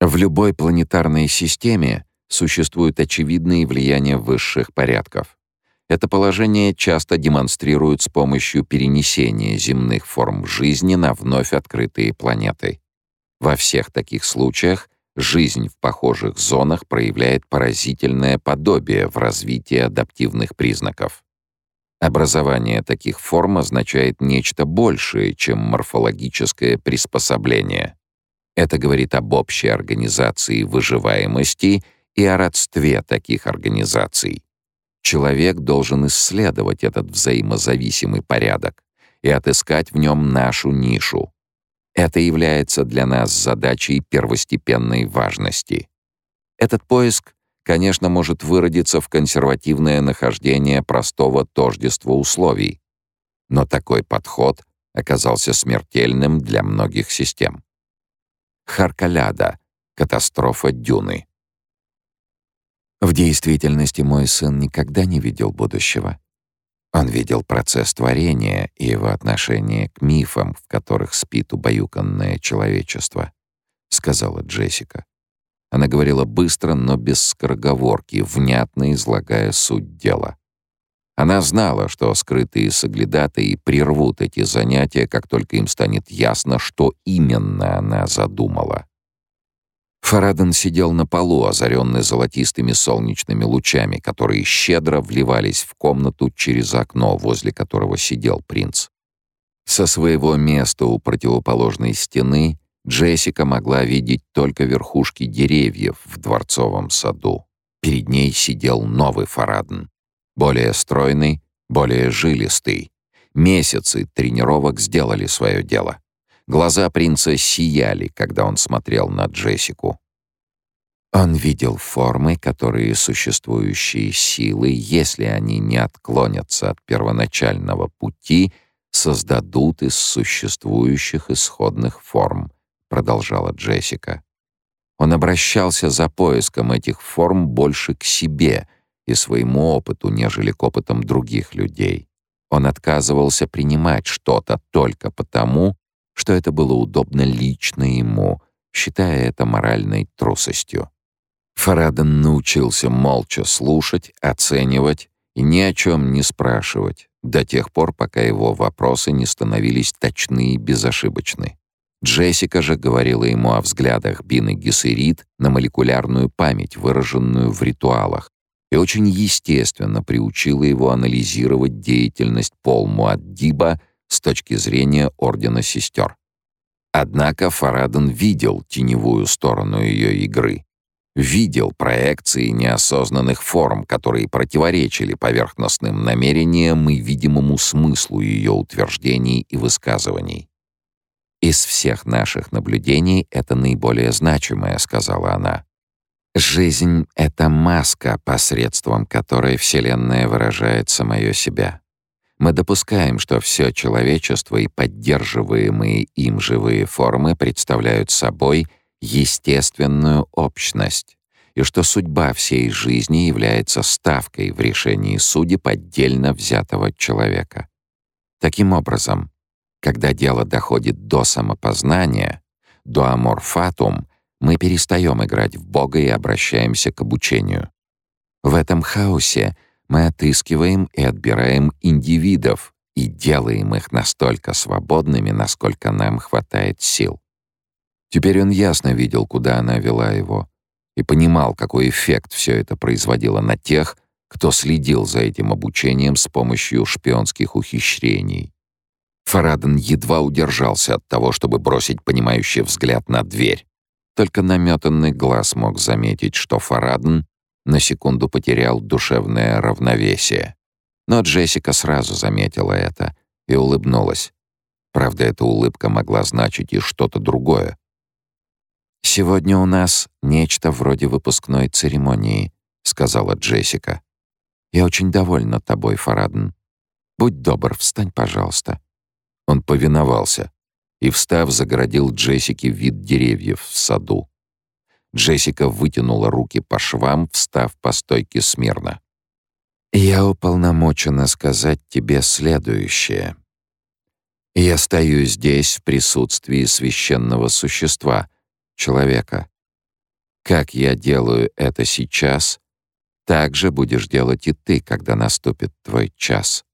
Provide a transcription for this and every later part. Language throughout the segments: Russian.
В любой планетарной системе существуют очевидные влияния высших порядков. Это положение часто демонстрируют с помощью перенесения земных форм жизни на вновь открытые планеты. Во всех таких случаях жизнь в похожих зонах проявляет поразительное подобие в развитии адаптивных признаков. Образование таких форм означает нечто большее, чем морфологическое приспособление. Это говорит об общей организации выживаемости и о родстве таких организаций. Человек должен исследовать этот взаимозависимый порядок и отыскать в нем нашу нишу. Это является для нас задачей первостепенной важности. Этот поиск, конечно, может выродиться в консервативное нахождение простого тождества условий, но такой подход оказался смертельным для многих систем. Харкаляда — катастрофа Дюны. В действительности мой сын никогда не видел будущего. Он видел процесс творения и его отношение к мифам, в которых спит убаюканное человечество, сказала Джессика. Она говорила быстро, но без скороговорки, внятно излагая суть дела. Она знала, что скрытые соглядатые прервут эти занятия, как только им станет ясно, что именно она задумала. Фараден сидел на полу, озаренный золотистыми солнечными лучами, которые щедро вливались в комнату через окно, возле которого сидел принц. Со своего места у противоположной стены Джессика могла видеть только верхушки деревьев в дворцовом саду. Перед ней сидел новый Фараден, более стройный, более жилистый. Месяцы тренировок сделали свое дело. Глаза принца сияли, когда он смотрел на Джессику. Он видел формы, которые существующие силы, если они не отклонятся от первоначального пути, создадут из существующих исходных форм, продолжала Джессика. Он обращался за поиском этих форм больше к себе и своему опыту, нежели к опытам других людей. Он отказывался принимать что-то только потому, что это было удобно лично ему, считая это моральной трусостью. Фараден научился молча слушать, оценивать и ни о чем не спрашивать до тех пор, пока его вопросы не становились точны и безошибочны. Джессика же говорила ему о взглядах Бины Гессерит на молекулярную память, выраженную в ритуалах, и очень естественно приучила его анализировать деятельность Пол Муаддиба с точки зрения Ордена Сестер. Однако Фараден видел теневую сторону ее игры, видел проекции неосознанных форм, которые противоречили поверхностным намерениям и видимому смыслу ее утверждений и высказываний. «Из всех наших наблюдений это наиболее значимое», — сказала она. «Жизнь — это маска, посредством которой Вселенная выражает самое себя. Мы допускаем, что все человечество и поддерживаемые им живые формы представляют собой естественную общность, и что судьба всей жизни является ставкой в решении судеб отдельно взятого человека. Таким образом, когда дело доходит до самопознания, до аморфатум, мы перестаем играть в Бога и обращаемся к обучению. В этом хаосе мы отыскиваем и отбираем индивидов и делаем их настолько свободными, насколько нам хватает сил. Теперь он ясно видел, куда она вела его, и понимал, какой эффект все это производило на тех, кто следил за этим обучением с помощью шпионских ухищрений. Фараден едва удержался от того, чтобы бросить понимающий взгляд на дверь. Только наметанный глаз мог заметить, что Фараден на секунду потерял душевное равновесие. Но Джессика сразу заметила это и улыбнулась. Правда, эта улыбка могла значить и что-то другое. «Сегодня у нас нечто вроде выпускной церемонии», — сказала Джессика. «Я очень довольна тобой, Фараден. Будь добр, встань, пожалуйста». Он повиновался и, встав, загородил Джессике вид деревьев в саду. Джессика вытянула руки по швам, встав по стойке смирно. «Я уполномочена сказать тебе следующее. Я стою здесь в присутствии священного существа, человека, Как я делаю это сейчас, так же будешь делать и ты, когда наступит твой час.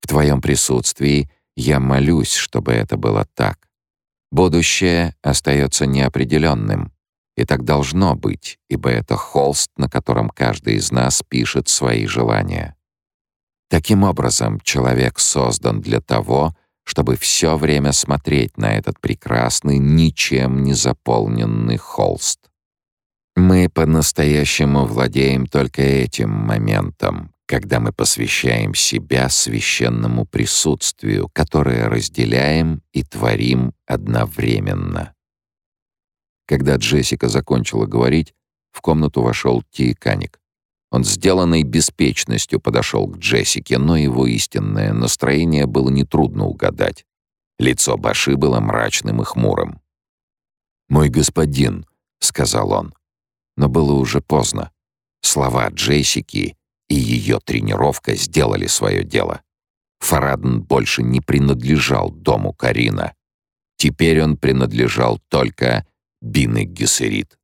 В твоем присутствии я молюсь, чтобы это было так. Будущее остается неопределенным, и так должно быть, ибо это холст, на котором каждый из нас пишет свои желания. Таким образом, человек создан для того, чтобы все время смотреть на этот прекрасный, ничем не заполненный холст. Мы по-настоящему владеем только этим моментом, когда мы посвящаем себя священному присутствию, которое разделяем и творим одновременно. Когда Джессика закончила говорить, в комнату вошел Тиканик. Он сделанной беспечностью подошел к Джессике, но его истинное настроение было нетрудно угадать. Лицо Баши было мрачным и хмурым. «Мой господин», — сказал он. Но было уже поздно. Слова Джессики и ее тренировка сделали свое дело. Фарадн больше не принадлежал дому Карина. Теперь он принадлежал только Бины Гессерит.